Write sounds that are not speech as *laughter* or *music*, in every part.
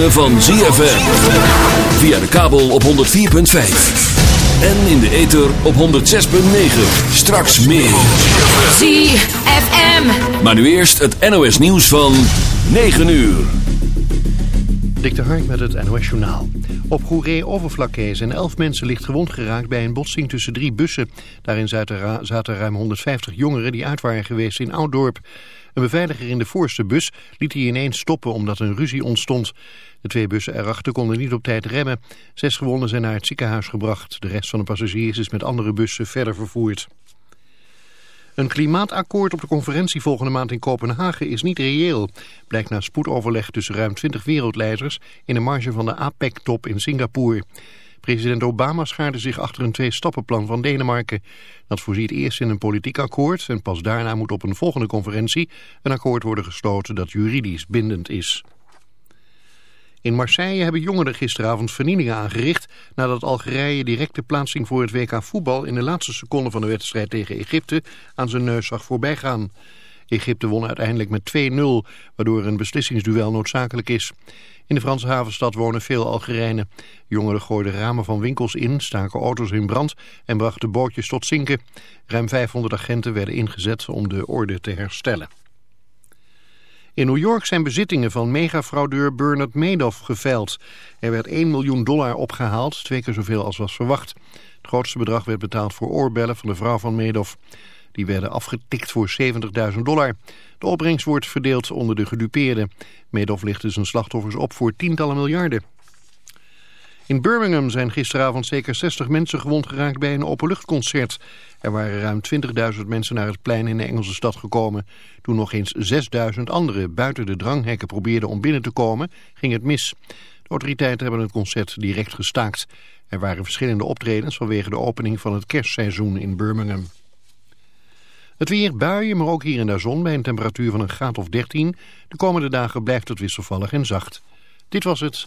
Ritme van ZFM. Via de kabel op 104.5. En in de ether op 106.9. Straks meer. ZFM. Maar nu eerst het NOS nieuws van 9 uur. Dik de Hark met het NOS Journaal. Op Goeree-Overflakkee zijn elf mensen licht gewond geraakt bij een botsing tussen drie bussen. Daarin zaten, zaten ruim 150 jongeren die uit waren geweest in Ouddorp. Een beveiliger in de voorste bus liet die ineens stoppen omdat een ruzie ontstond. De twee bussen erachter konden niet op tijd remmen. Zes gewonden zijn naar het ziekenhuis gebracht. De rest van de passagiers is met andere bussen verder vervoerd. Een klimaatakkoord op de conferentie volgende maand in Kopenhagen is niet reëel. Blijkt na spoedoverleg tussen ruim 20 wereldleiders in de marge van de APEC-top in Singapore. President Obama schaarde zich achter een twee-stappenplan van Denemarken. Dat voorziet eerst in een politiek akkoord en pas daarna moet op een volgende conferentie een akkoord worden gesloten dat juridisch bindend is. In Marseille hebben jongeren gisteravond vernielingen aangericht nadat Algerije directe plaatsing voor het WK voetbal in de laatste seconde van de wedstrijd tegen Egypte aan zijn neus zag voorbijgaan. Egypte won uiteindelijk met 2-0, waardoor een beslissingsduel noodzakelijk is. In de Franse havenstad wonen veel Algerijnen. Jongeren gooiden ramen van winkels in, staken auto's in brand en brachten bootjes tot zinken. Ruim 500 agenten werden ingezet om de orde te herstellen. In New York zijn bezittingen van megafraudeur Bernard Madoff geveild. Er werd 1 miljoen dollar opgehaald, twee keer zoveel als was verwacht. Het grootste bedrag werd betaald voor oorbellen van de vrouw van Madoff. Die werden afgetikt voor 70.000 dollar. De opbrengst wordt verdeeld onder de gedupeerden. Madoff lichtte zijn slachtoffers op voor tientallen miljarden. In Birmingham zijn gisteravond zeker 60 mensen gewond geraakt bij een openluchtconcert. Er waren ruim 20.000 mensen naar het plein in de Engelse stad gekomen. Toen nog eens 6.000 anderen buiten de dranghekken probeerden om binnen te komen, ging het mis. De autoriteiten hebben het concert direct gestaakt. Er waren verschillende optredens vanwege de opening van het kerstseizoen in Birmingham. Het weer buien, maar ook hier en daar zon bij een temperatuur van een graad of 13. De komende dagen blijft het wisselvallig en zacht. Dit was het.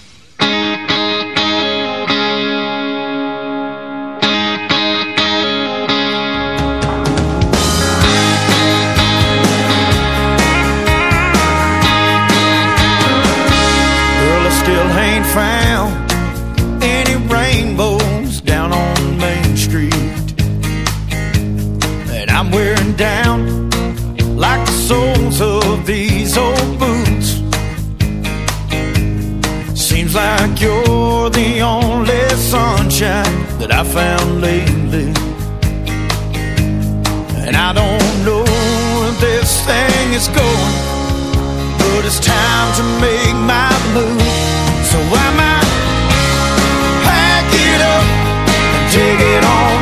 You're the only sunshine that I found lately. And I don't know where this thing is going but it's time to make my move. So I might pack it up and take it on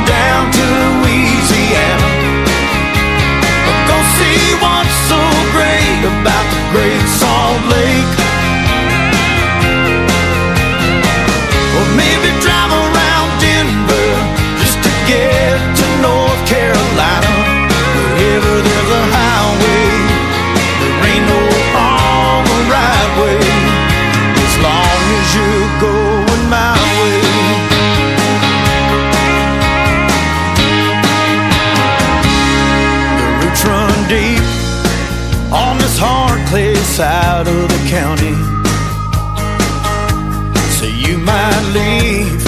side of the county. So you might leave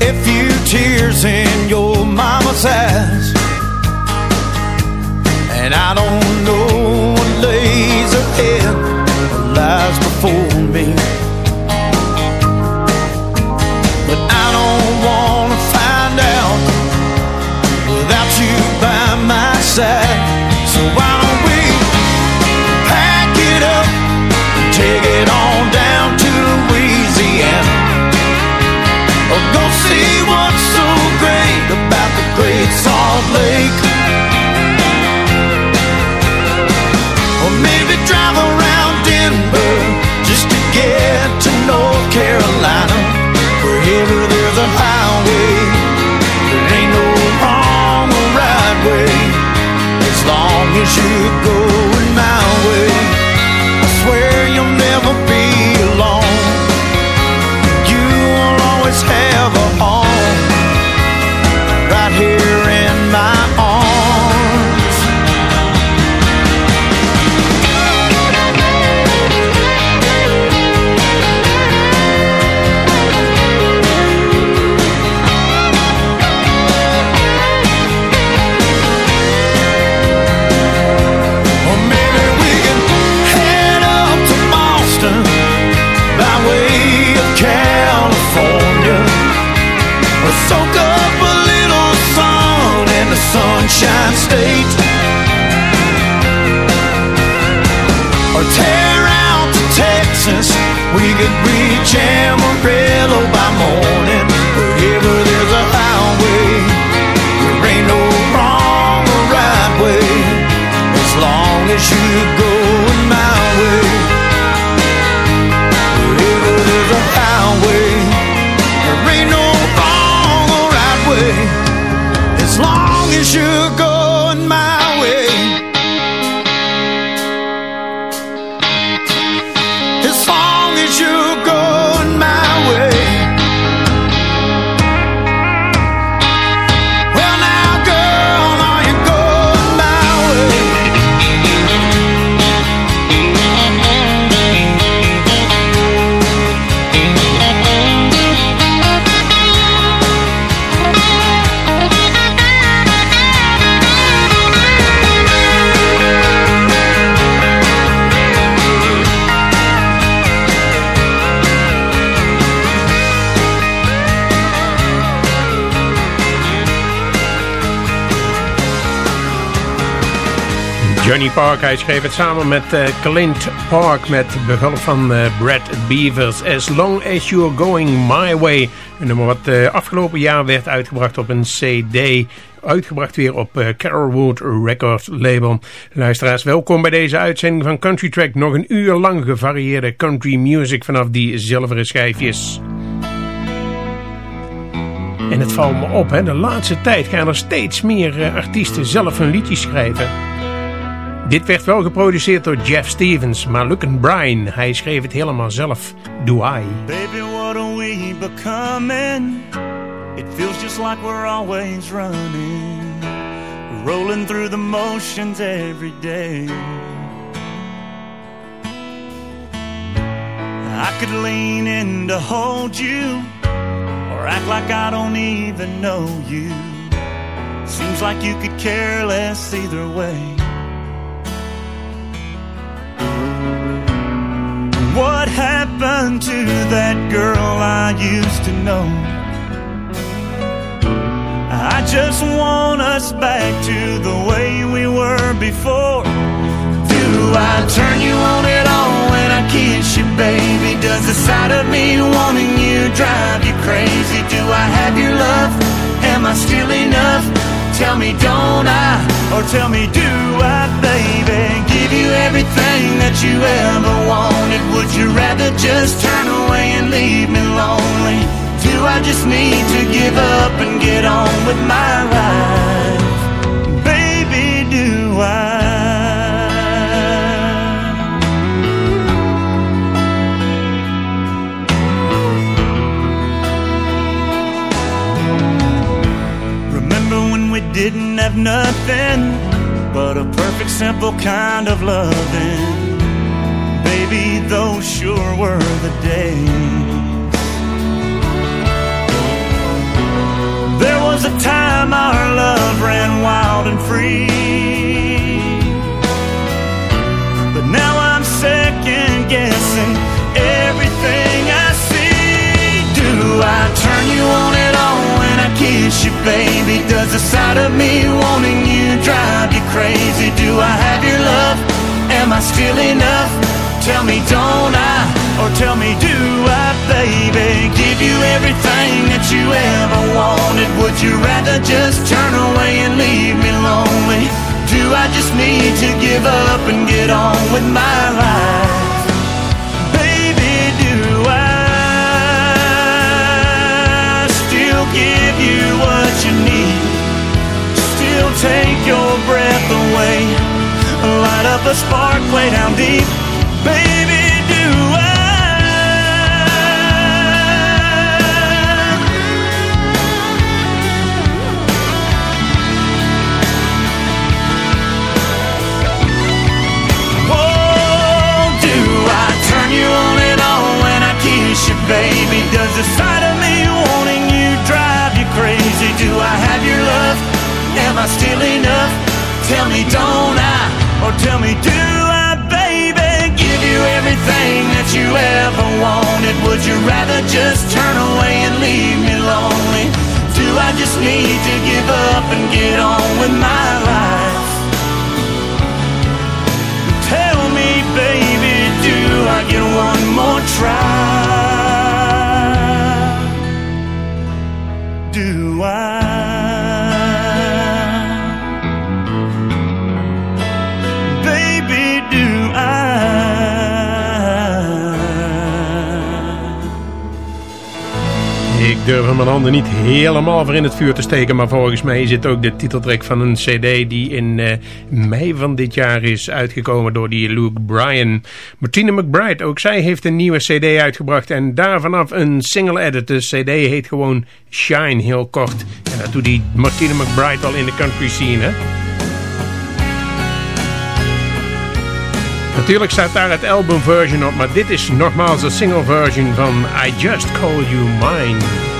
a few tears in your mama's eyes. And I don't know As you're going my way, I swear you'll never be could reach Amarillo by morning. Wherever there's a highway, there ain't no wrong or right way. As long as you're going Park, hij schreef het samen met eh, Clint Park met behulp van eh, Brad Beavers. As Long As You're Going My Way. Een nummer wat eh, afgelopen jaar werd uitgebracht op een cd. Uitgebracht weer op Carolwood Records label. Luisteraars, welkom bij deze uitzending van Country Track. Nog een uur lang gevarieerde country music vanaf die zilveren schijfjes. En het valt me op, hè, de laatste tijd gaan er steeds meer artiesten zelf hun liedjes schrijven. Dit werd wel geproduceerd door Jeff Stevens, maar Luke and Brian, hij schreef het helemaal zelf. Do I? Baby, what are we becoming? It feels just like we're always running, rolling through the motions every day. I could lean in to hold you, or act like I don't even know you. Seems like you could care less either way. What happened to that girl I used to know? I just want us back to the way we were before. Do I turn you on at all when I kiss you, baby? Does the sight of me wanting you drive you crazy? Do I have your love? Am I still enough? Tell me, don't I? Or tell me, do I, baby? Give you everything that you ever wanted. Would you rather just turn away and leave me lonely? Do I just need to give up and get on with my life? Didn't have nothing but a perfect, simple kind of loving? Baby, those sure were the days. There was a time our love ran wild and free. But now I'm second guessing everything I see. Do I turn you on kiss you, baby? Does the sight of me wanting you drive you crazy? Do I have your love? Am I still enough? Tell me, don't I? Or tell me, do I, baby? Give you everything that you ever wanted. Would you rather just turn away and leave me lonely? Do I just need to give up and get on with my life? Up a spark way down deep. Baby, do I? Oh, do I turn you on and on when I kiss you, baby? Does the sight of me wanting you drive you crazy? Do I have your love? Am I still enough? Tell me, don't I? Or tell me, do I, baby? Give you everything that you ever wanted. Would you rather just turn away and leave me lonely? Do I just need to give up and get on with my life? Tell me, baby, do I get one more try? Hem mijn handen niet helemaal voor in het vuur te steken, maar volgens mij het ook de titeltrack van een cd die in eh, mei van dit jaar is uitgekomen door die Luke Bryan. Martina McBride, ook zij heeft een nieuwe cd uitgebracht en daar vanaf een single edit. De cd heet gewoon Shine, heel kort. En dat doet die Martina McBride al in de country scene, hè? Natuurlijk staat daar het albumversion op, maar dit is nogmaals een single version van I Just Call You Mine.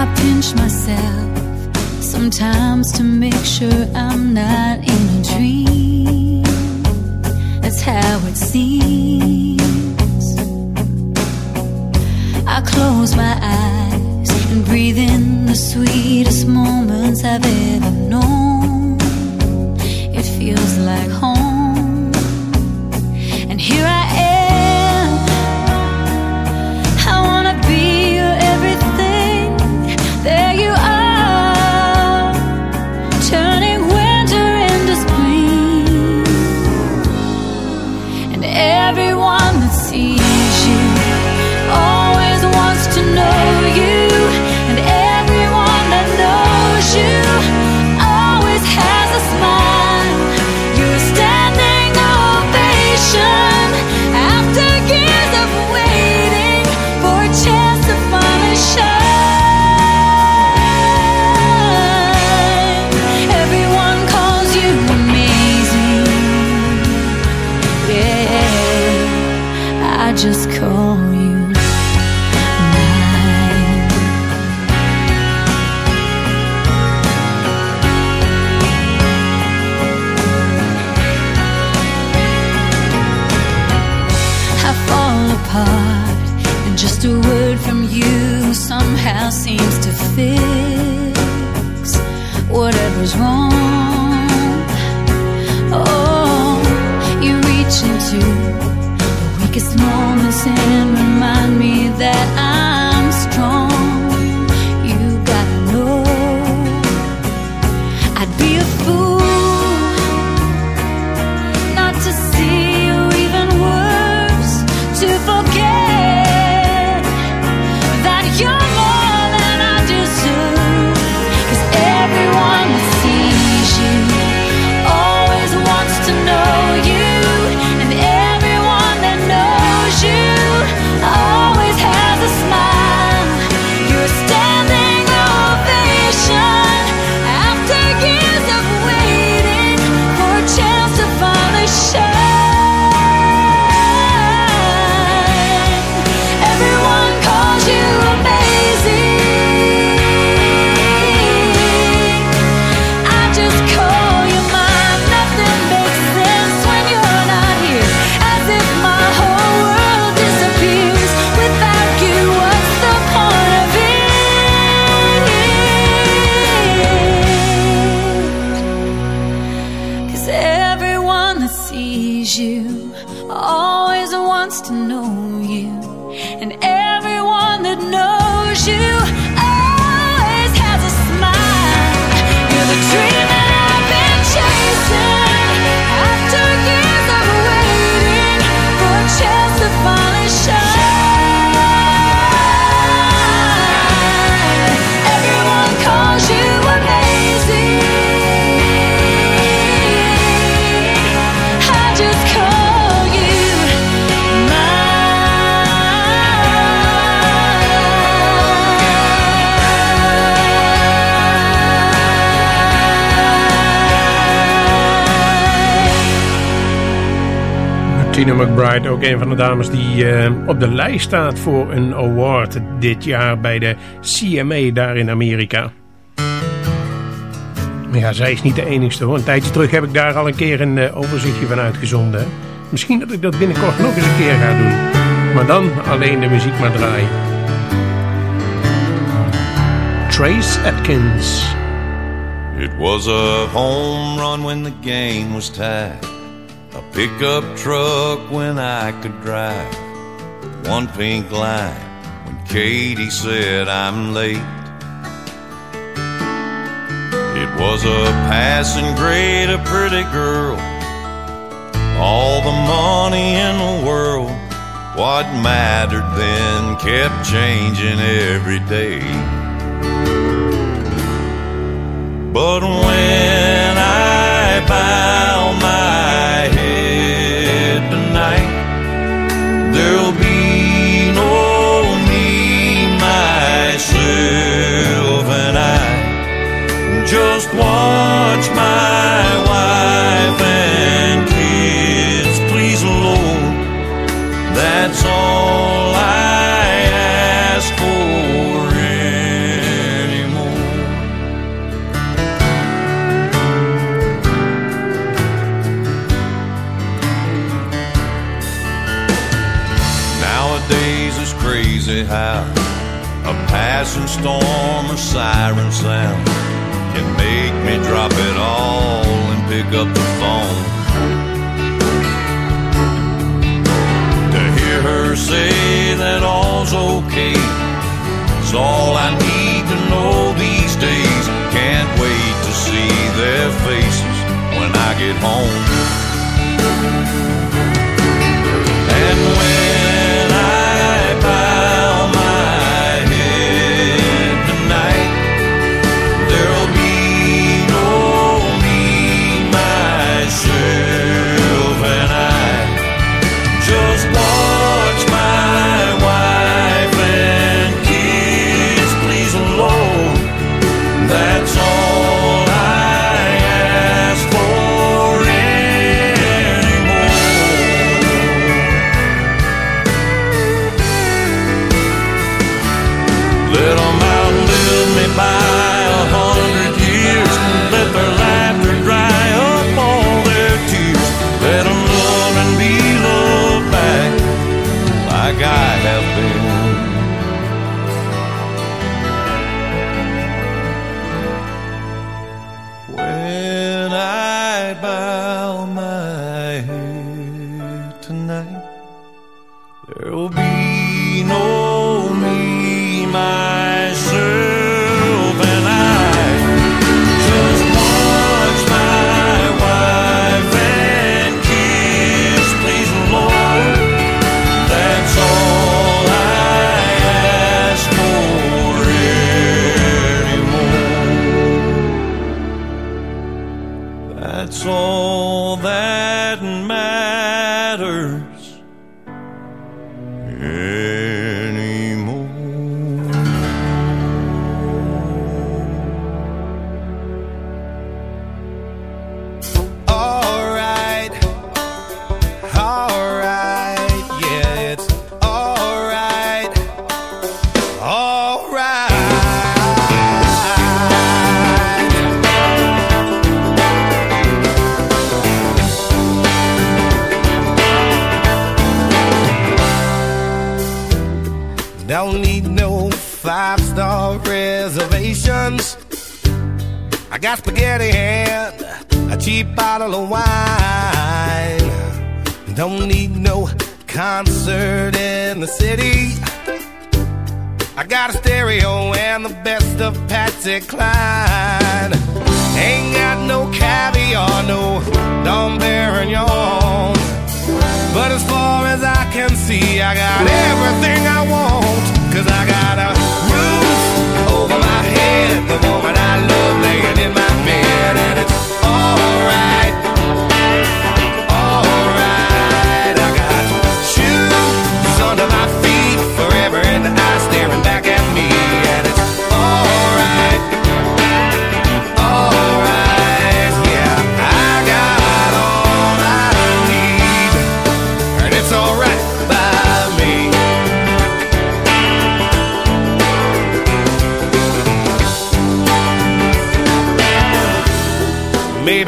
I pinch myself sometimes to make sure I'm not in a dream. That's how it seems. I close my eyes and breathe in the sweetest moments I've ever known. It feels like home. And here I be a fool McBride, ook een van de dames die eh, op de lijst staat voor een award dit jaar bij de CMA daar in Amerika. Ja, zij is niet de enigste hoor. Een tijdje terug heb ik daar al een keer een eh, overzichtje van uitgezonden. Misschien dat ik dat binnenkort nog eens een keer ga doen. Maar dan alleen de muziek maar draaien. Trace Atkins. It was a home run when the game was tied. A pickup truck when I could drive. One pink line when Katie said I'm late. It was a passing grade, a pretty girl. All the money in the world. What mattered then kept changing every day. But when I bow my there'll be no me, myself, and I. Just watch my passing storm or siren sound can make me drop it all and pick up the phone. To hear her say that all's okay is all I need to know these days. Can't wait to see their faces when I get home. I got spaghetti and a cheap bottle of wine. Don't need no concert in the city. I got a stereo and the best of Patsy Cline. Ain't got no caviar, no Dom Perignon. But as far as I can see, I got everything I want. Cause I got a the woman I love laying in my bed, and it's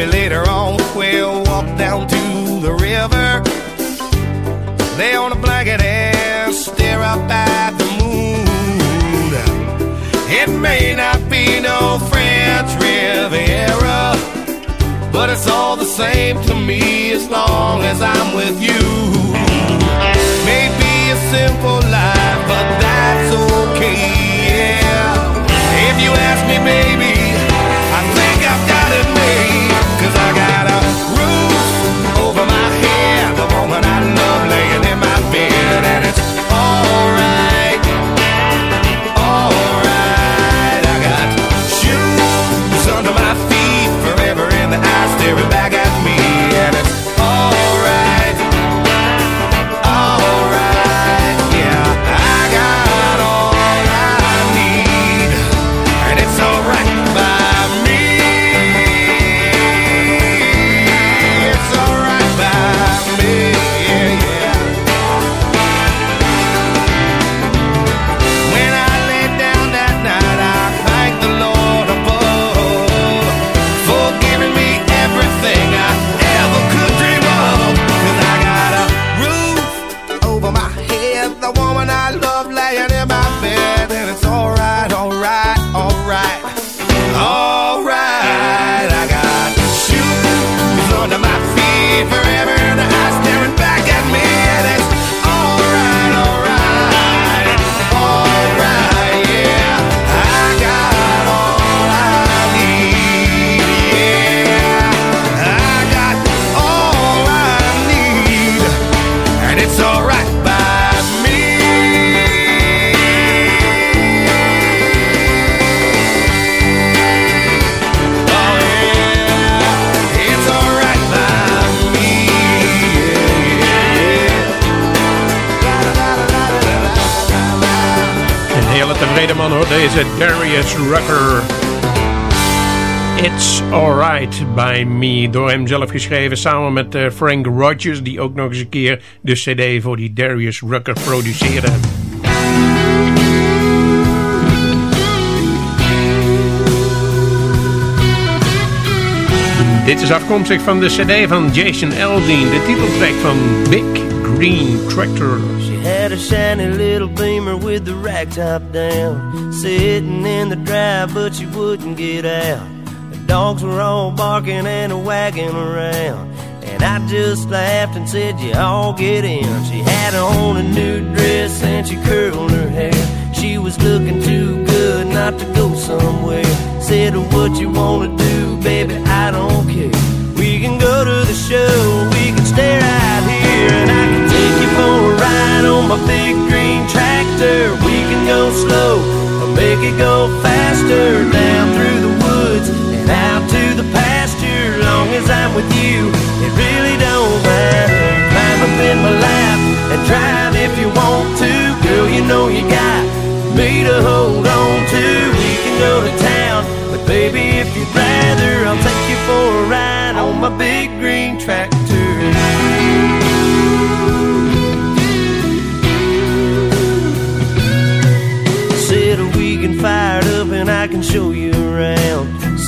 Maybe later on we'll walk down to the river, lay on a blanket and stare up at the moon. It may not be no French Riviera, but it's all the same to me as long as I'm with you. Maybe a simple life, but that's okay, yeah. If you ask me, baby, zelf geschreven samen met eh, Frank Rogers, die ook nog eens een keer de cd voor die Darius Rucker produceerde. Dit is afkomstig van de cd van Jason Aldean, de titeltrack van Big Green Tractor. She had a shiny little beamer with the rack top down. Sitting in the drive, but she wouldn't get out. Dogs were all barking and wagging around. And I just laughed and said, You all get in. She had on a new dress and she curled her hair. She was looking too good not to go somewhere. Said, What you wanna do, baby? I don't care. We can go to the show, we can stay right here, and I can take you for a ride on my big green tractor. We can go slow or make it go faster down through as I'm with you, it really don't matter. Climb up in my lap and drive if you want to, girl. You know you got me to hold on to. We can go to town, but baby, if you'd rather, I'll take you for a ride on my big green tractor. Set a weekend fired up and I can show you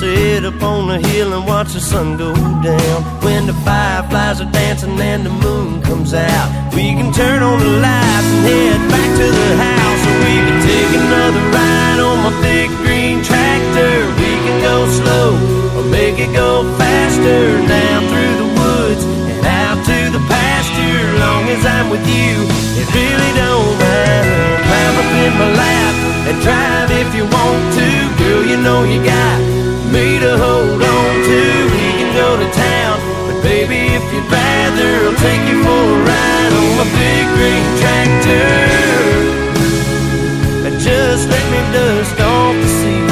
sit up on the hill and watch the sun go down. When the fireflies are dancing and the moon comes out, we can turn on the lights and head back to the house. Or we can take another ride on my big green tractor. We can go slow or make it go faster. Down through the woods and out to the pasture. Long as I'm with you, it really don't matter. Climb up in my lap and drive if you want to. take you for a ride on my big green tractor. Just let me dust off the seat.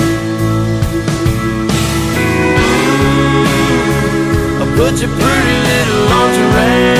I'll put your pretty little lingerie.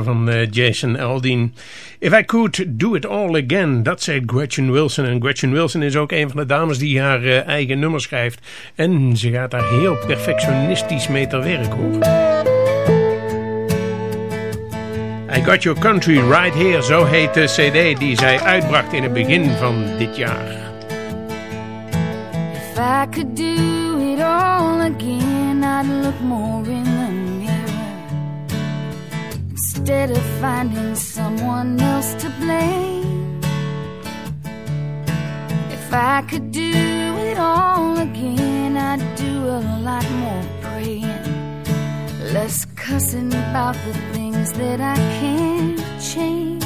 Van eh, Jason Aldean. If I Could Do It All Again, dat zei Gretchen Wilson. En Gretchen Wilson is ook een van de dames die haar eh, eigen nummer schrijft. En ze gaat daar heel perfectionistisch mee te werk hoor. I Got Your Country Right Here, zo heet de cd die zij uitbracht in het begin van dit jaar. If I could do it all again, I'd look more in. Instead of finding someone else to blame. If I could do it all again, I'd do a lot more praying. Less cussing about the things that I can't change.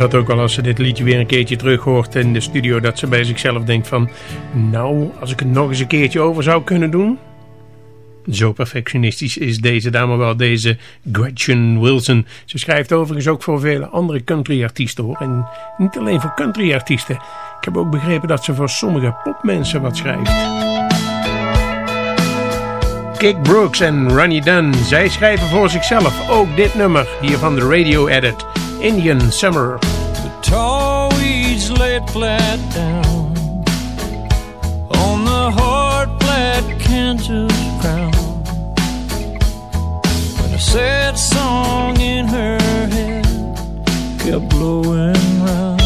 Dat ook wel als ze dit liedje weer een keertje terug hoort in de studio. Dat ze bij zichzelf denkt van, nou, als ik het nog eens een keertje over zou kunnen doen. Zo perfectionistisch is deze dame wel, deze Gretchen Wilson. Ze schrijft overigens ook voor vele andere countryartiesten hoor. En niet alleen voor countryartiesten. Ik heb ook begrepen dat ze voor sommige popmensen wat schrijft. Kick Brooks en Ronnie Dunn, zij schrijven voor zichzelf ook dit nummer hier van de radio edit. Indian Summer. The tall weeds laid flat down on the hard flat Kansas ground. And a sad song in her head kept blowing round.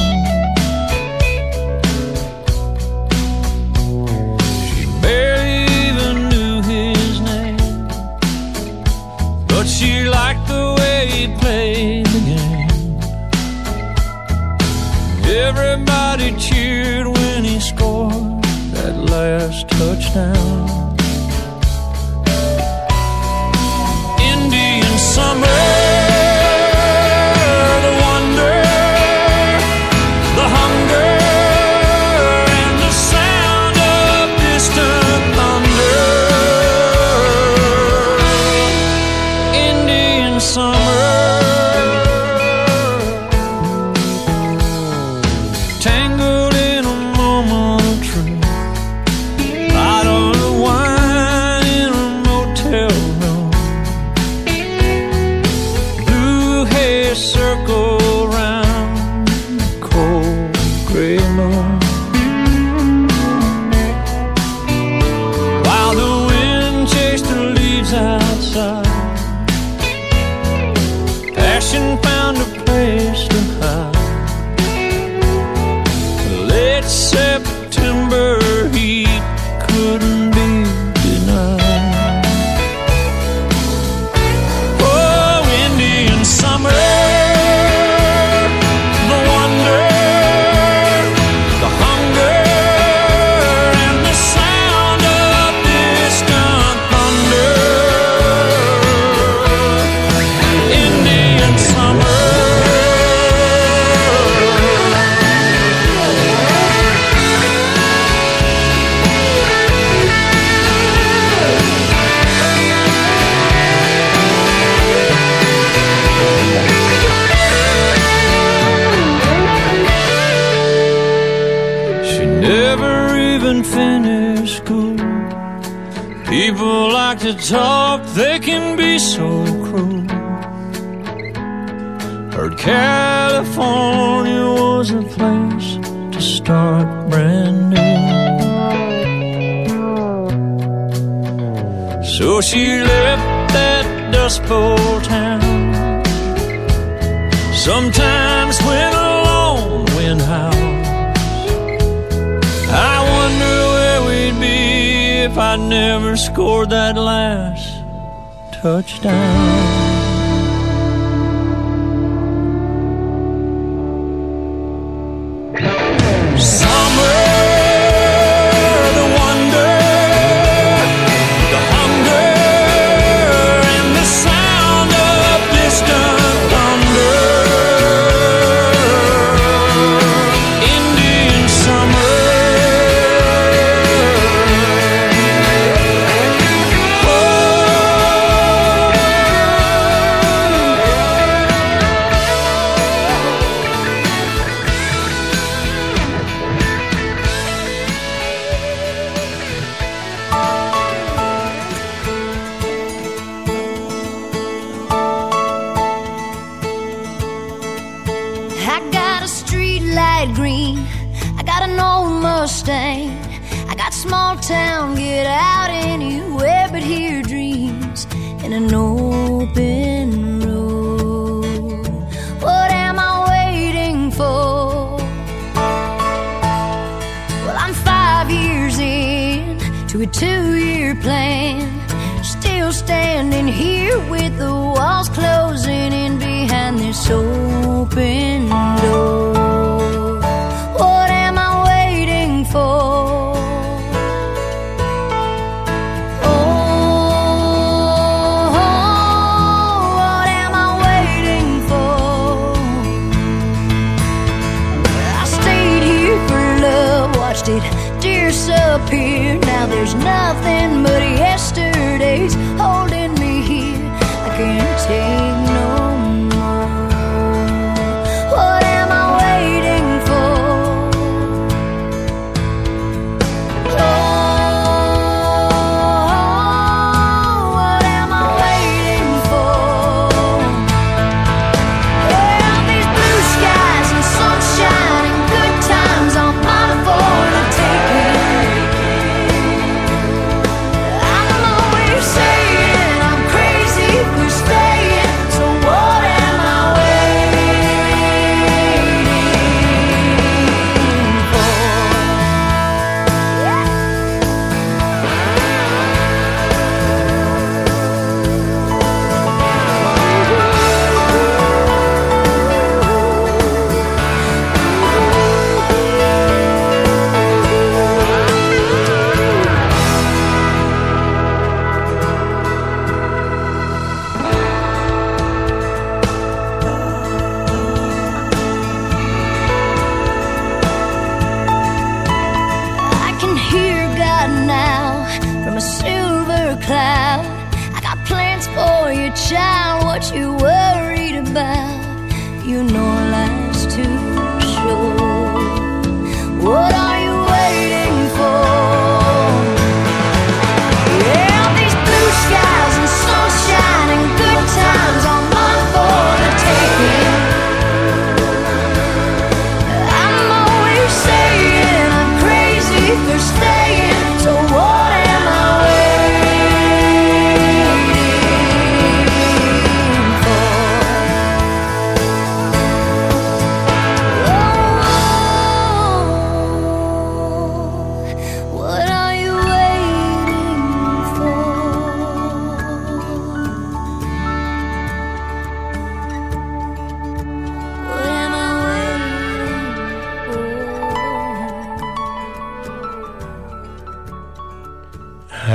She barely even knew his name, but she liked the way he played Everybody cheered when he scored that last touchdown. Indian summer, scored that last touchdown. An old Mustang. I got small town, get out anywhere but hear dreams in an open road. What am I waiting for? Well, I'm five years in to a two year plan. Still standing here with the walls closing in behind this open door.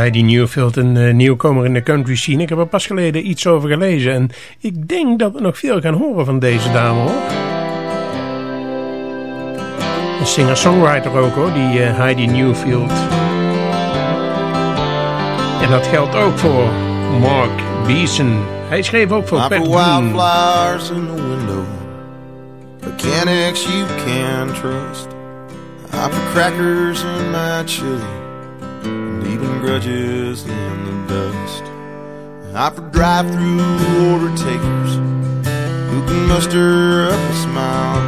Heidi Newfield, een eh, nieuwkomer in de country scene. Ik heb er pas geleden iets over gelezen. En ik denk dat we nog veel gaan horen van deze dame hoor. Een singer-songwriter ook hoor, die eh, Heidi Newfield. En dat geldt ook voor Mark Beeson. Hij schreef ook voor Pat wildflowers in the window. Mechanics you can trust. I put crackers in my chili. Grudges in the dust. I put drive-through order takers who can muster up a smile.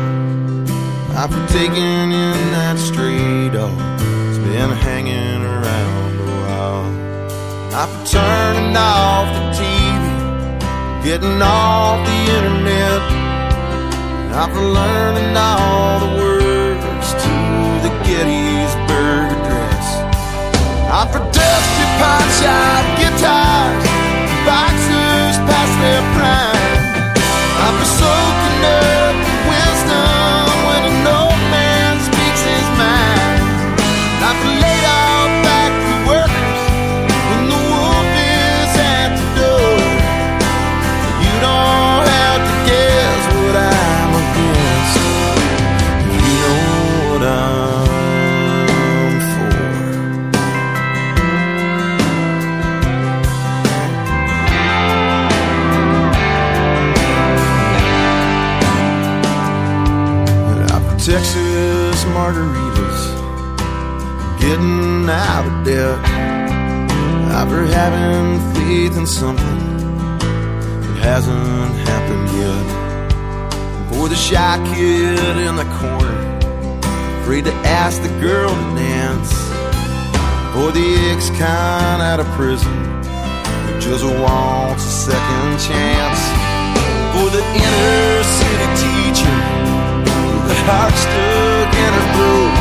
I put taking in that stray dog that's been hanging around a while. I put turning off the TV getting off the internet. After learning all the words pot shop guitars, boxers past their prime. After soaking up margaritas, getting out of debt. After having faith in something it hasn't happened yet. For the shy kid in the corner, afraid to ask the girl to dance. For the ex-con out of prison, who just wants a second chance. For the inner city teacher, a heart stuck in her throat,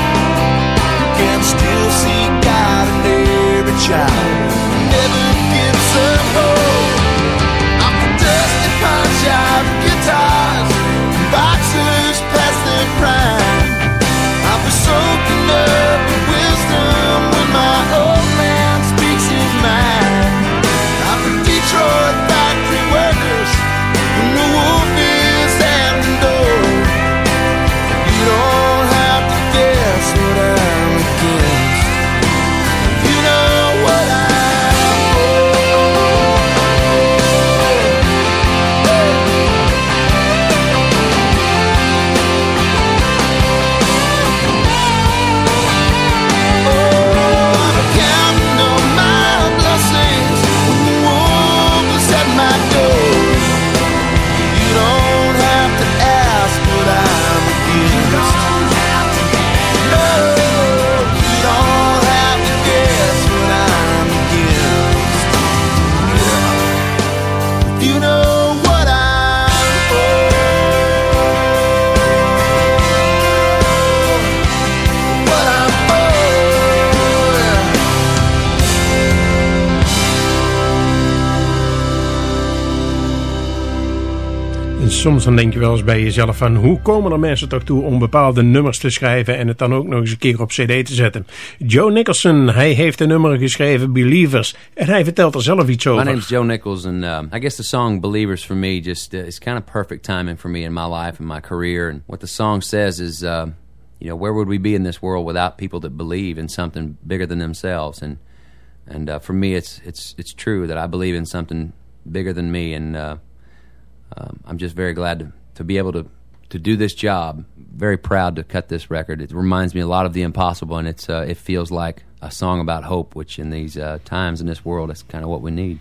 who can still see God in every child, soms dan denk je wel eens bij jezelf van hoe komen er mensen toch toe om bepaalde nummers te schrijven en het dan ook nog eens een keer op cd te zetten. Joe Nicholson, hij heeft een nummer geschreven, Believers, en hij vertelt er zelf iets over. My name's Joe Nichols and uh, I guess the song Believers for me just uh, is kind of perfect timing for me in my life and my career and what the song says is uh, you know where would we be in this world without people that believe in something bigger than themselves and and uh, for me it's it's it's true that I believe in something bigger than me and uh, um, I'm just very glad to, to be able to, to do this job. Very proud to cut this record. It reminds me a lot of The Impossible, and it's uh, it feels like a song about hope, which in these uh, times in this world is kind of what we need.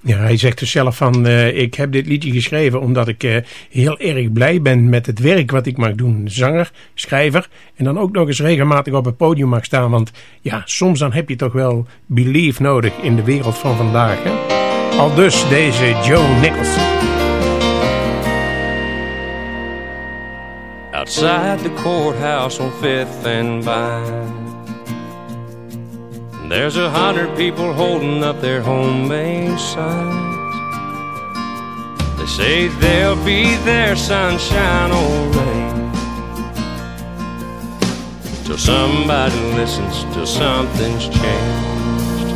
Ja, hij zegt dus zelf van, uh, ik heb dit liedje geschreven omdat ik uh, heel erg blij ben met het werk wat ik mag doen. Zanger, schrijver en dan ook nog eens regelmatig op het podium mag staan. Want ja, soms dan heb je toch wel belief nodig in de wereld van vandaag. Hè? Al dus deze Joe Nicholson. Outside the courthouse on Fifth and Vine. There's a hundred people holding up their homemade signs. They say they'll be there, sunshine or rain. Till somebody listens, till something's changed.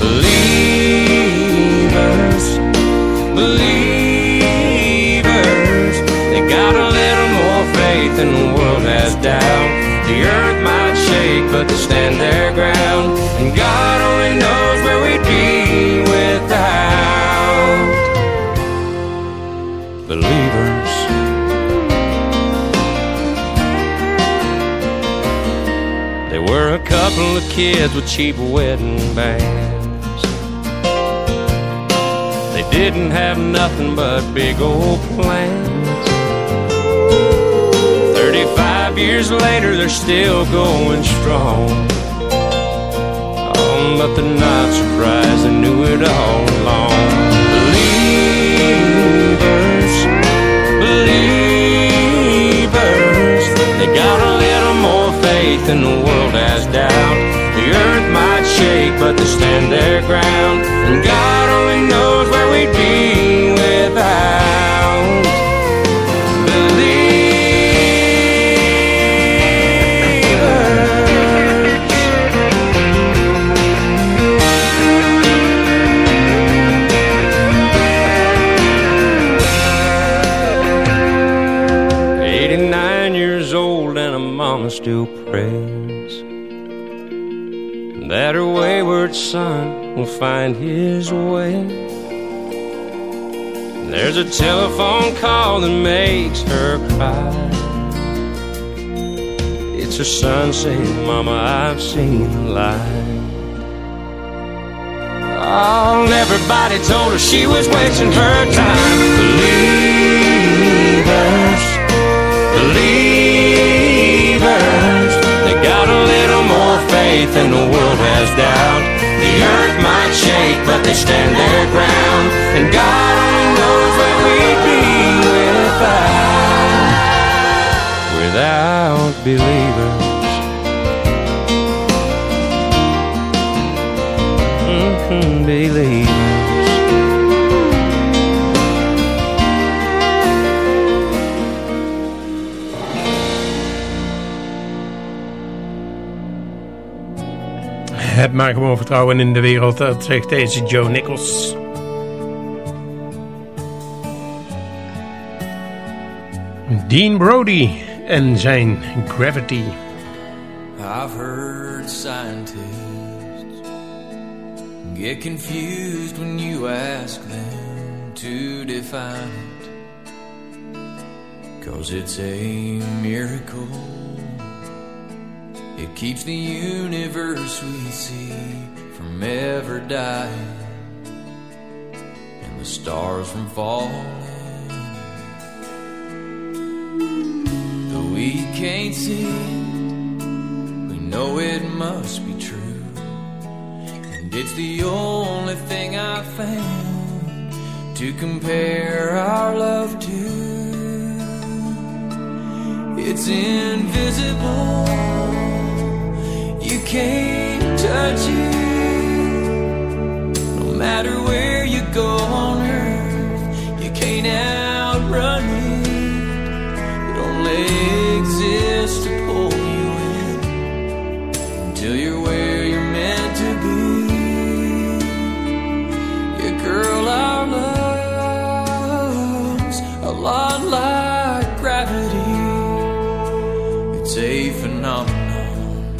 Believers, believers. Faith than the world has doubt. The earth might shake, but they stand their ground. And God only knows where we'd be without believers. There were a couple of kids with cheap wedding bands. They didn't have nothing but big old plans. Years later, they're still going strong. Oh, but they're not surprised, they knew it all along. Believers, believers, they got a little more faith than the world has doubt. The earth might shake, but they stand their ground. And God only knows where we'd be without. A telephone call that makes her cry. It's son saying, Mama, I've seen a light. Oh, everybody told her she was wasting her time. Believers believers. They got a little more faith than the world has doubt. The earth might shake, but they stand their ground. And God without believers. Mm-hmm, believers. Heb maar gewoon vertrouwen in de wereld, dat zegt deze Joe Nichols. Dean Brody en zijn Gravity. I've heard scientists get confused when you ask them to define it. Cause it's a miracle. It keeps the universe we see from ever dying and the stars from falling. We can't see it, we know it must be true. And it's the only thing I've found to compare our love to. It's invisible you can't touch it. No matter where you go till you're where you're meant to be. Your girl, our love's a lot like gravity. It's a phenomenon.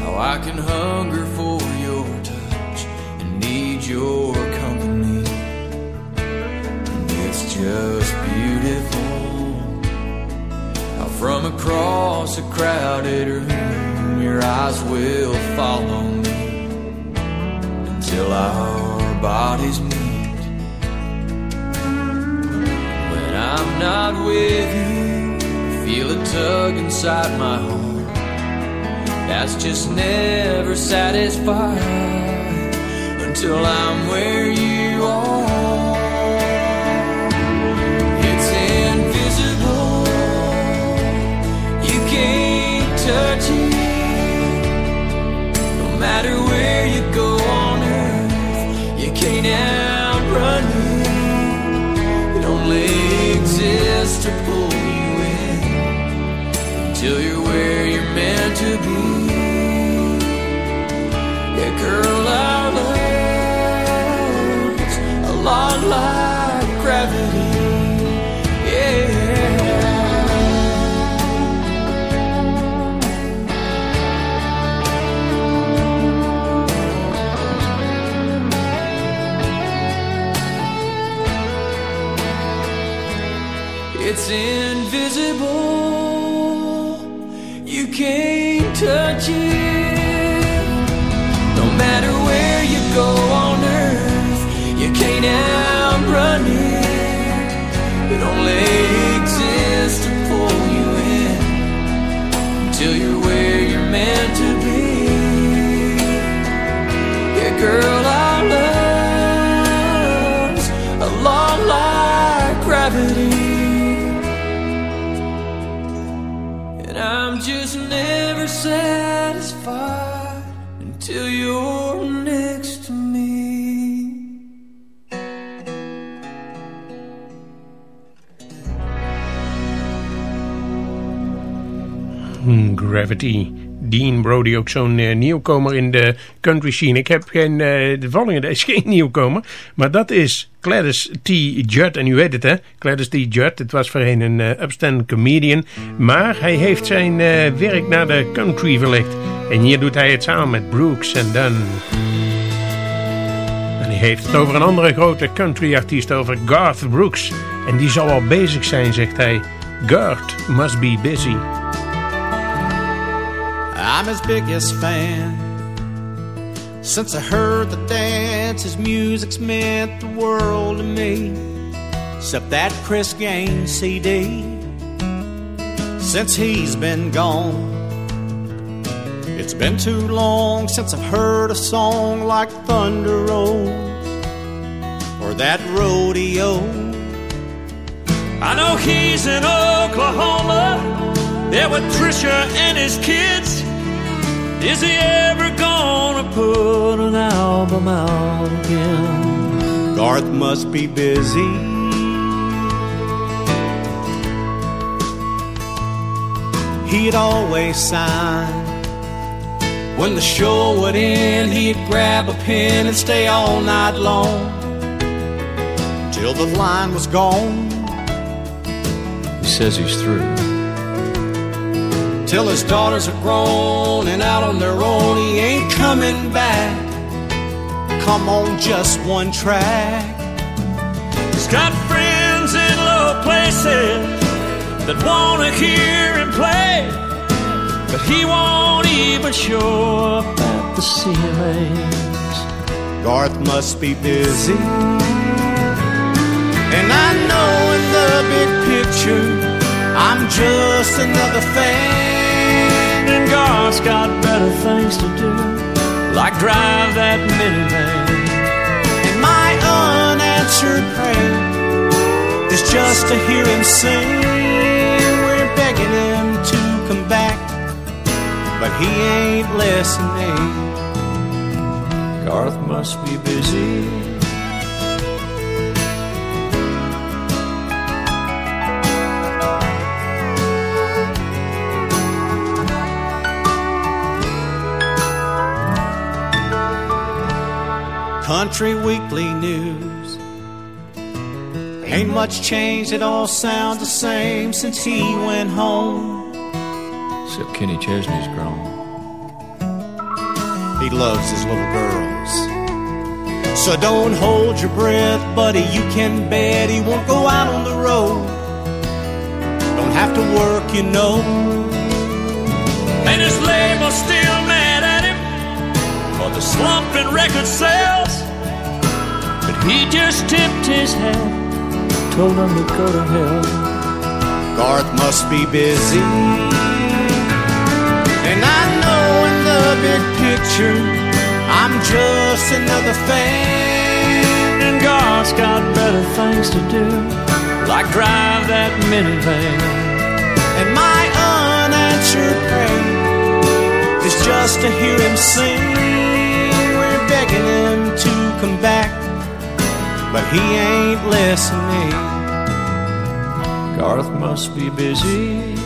How I can hunger for your touch and need your company. And it's just beautiful from across a crowded room your eyes will follow me until our bodies meet. When I'm not with you, feel a tug inside my heart that's just never satisfied until I'm where you are. It's invisible, you can't touch it. Where you go Gravity. Dean Brody, ook zo'n eh, nieuwkomer in de country scene. Ik heb geen, eh, de volgende is *laughs* geen nieuwkomer, maar dat is Gladys T. Judd. En u weet het hè, Gladys T. Judd, het was voorheen een eh, upstand comedian, maar hij heeft zijn werk naar de country verlegd. En hier doet hij het samen met Brooks and Dunn. En hij heeft het over een andere grote country artiest, over Garth Brooks. En die zal al bezig zijn, zegt hij. Garth must be busy. I'm his biggest fan. Since I heard the dance, his music's meant the world to me. Except that Chris Gaines CD. Since he's been gone, it's been too long since I've heard a song like Thunder Rolls or that rodeo. I know he's in Oklahoma, there with Trisha and his kids. Is he ever gonna put an album out again? Garth must be busy. He'd always sign. When the show would end, he'd grab a pen and stay all night long. Till the line was gone. He says he's through. Till his daughters are grown and out on their own, he ain't coming back. Come on, just one track. He's got friends in low places that wanna hear him play, but he won't even show up at the CMAs. Garth must be busy. And I know in the big picture, I'm just another fan. And Garth's got better things to do, like drive that minivan. And my unanswered prayer is just to hear him sing. We're begging him to come back, but he ain't listening. Garth must be busy. Country Weekly News. Ain't much changed, it all sounds the same since he went home. Except Kenny Chesney's grown. he loves his little girls. So don't hold your breath, buddy. You can bet he won't go out on the road. Don't have to work, you know. And his label's still mad at him for the slump in record sales. He just tipped his hat, told him to go to hell. Garth must be busy. And I know in the big picture, I'm just another fan. And Garth's got better things to do, like drive that minivan. And my unanswered prayer is just to hear him sing. We're begging him to come back, but he ain't listening. Garth must be busy.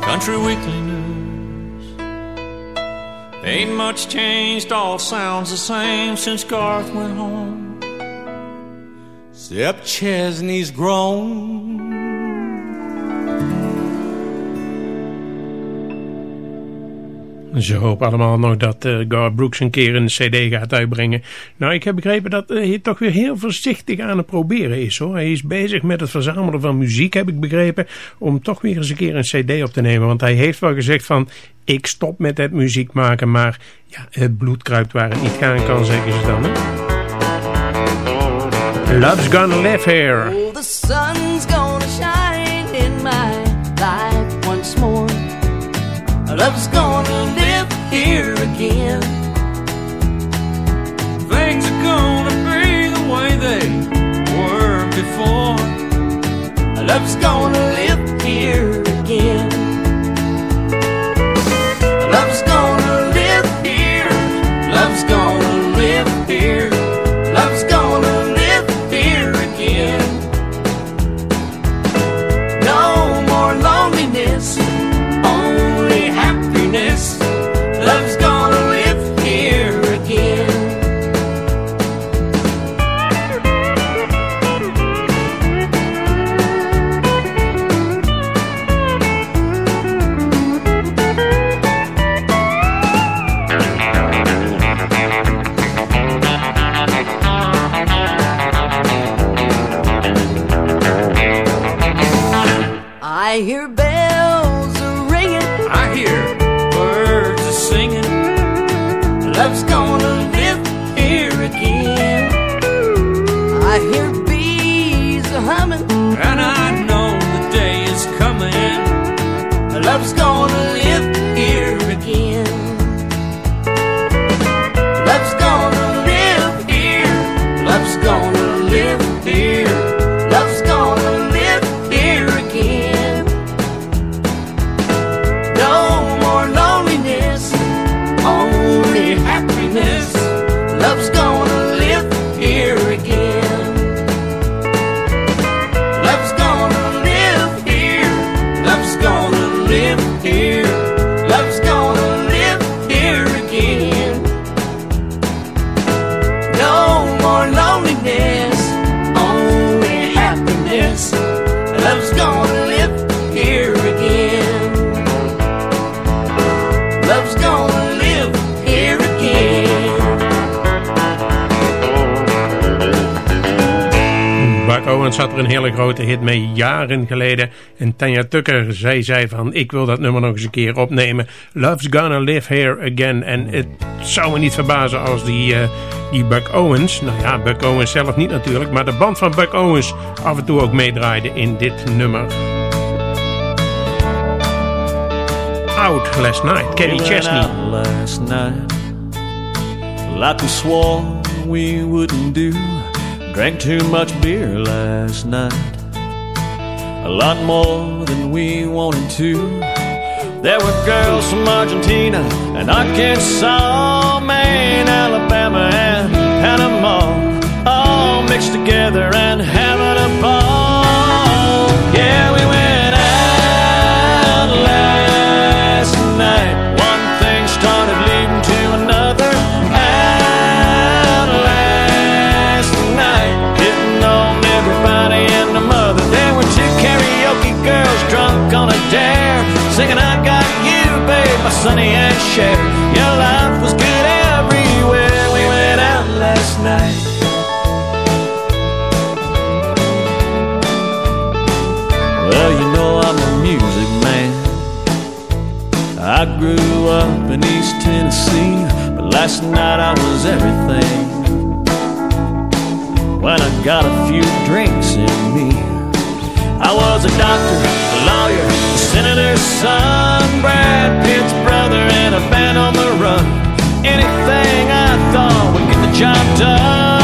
Country Weekly News. Ain't much changed, all sounds the same since Garth went home. Except Chesney's grown. Ze hopen allemaal nog dat uh, Garth Brooks een keer een cd gaat uitbrengen. Nou, ik heb begrepen dat uh, hij toch weer heel voorzichtig aan het proberen is. hoor. Hij is bezig met het verzamelen van muziek, heb ik begrepen. Om toch weer eens een keer een cd op te nemen. Want hij heeft wel gezegd van, ik stop met het muziek maken. Maar ja, het bloed kruipt waar het niet gaan kan, zeggen ze dan. Hè? Love's Gonna Live Here. The sun's gonna shine in my life once more. Love's gonna live here again. Things are gonna be the way they were before. Love's gonna live here hele grote hit mee jaren geleden. En Tanya Tucker zei, zei van, ik wil dat nummer nog eens een keer opnemen. Love's Gonna Live Here Again. En het zou me niet verbazen als die, eh, die Buck Owens, nou ja, Buck Owens zelf niet natuurlijk, maar de band van Buck Owens af en toe ook meedraaide in dit nummer. Out Last Night, Kenny Chesney. out last night, like we swore we wouldn't do. Drank too much beer last night, a lot more than we wanted to. There were girls from Argentina and Arkansas, Maine, Alabama, and Panama, all mixed together and having a ball. Yeah, girls drunk on a dare, singing Sonny and Cher. Your life was good everywhere. We went out last night. Well, you know I'm a music man. I grew up in East Tennessee, but last night I was everything. When I got a few drinks in me, I was a doctor, a lawyer, senator's son, Brad Pitt's brother, and a band on the run. Anything I thought would get the job done.